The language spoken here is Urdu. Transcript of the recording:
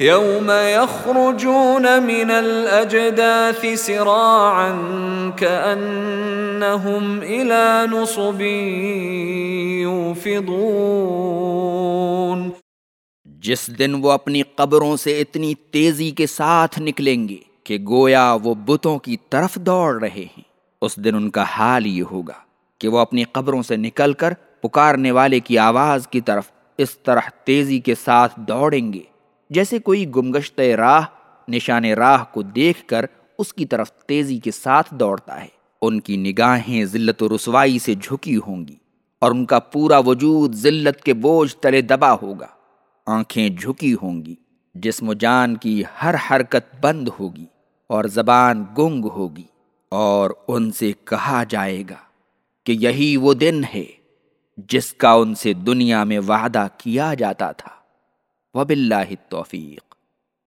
يوم يخرجون من الأجداث سراعا كأنهم إلى نصب يوفضون. جس دن وہ اپنی قبروں سے اتنی تیزی کے ساتھ نکلیں گے کہ گویا وہ بتوں کی طرف دوڑ رہے ہیں۔ اس دن ان کا حال یہ ہوگا کہ وہ اپنی قبروں سے نکل کر پکارنے والے کی آواز کی طرف اس طرح تیزی کے ساتھ دوڑیں گے۔ جیسے کوئی گمگشت راہ، نشان راہ کو دیکھ کر اس کی طرف تیزی کے ساتھ دوڑتا ہے۔ ان کی نگاہیں ذلت و رسوائی سے جھکی ہوں گی اور ان کا پورا وجود ذلت کے بوجھ تلے دبا ہوگا۔ آنکھیں جھکی ہوں گی، جسم و جان کی ہر حرکت بند ہوگی اور زبان گنگ ہوگی اور ان سے کہا جائے گا کہ یہی وہ دن ہے جس کا ان سے دنیا میں وعدہ کیا جاتا تھا۔ وباللہ التوفیق۔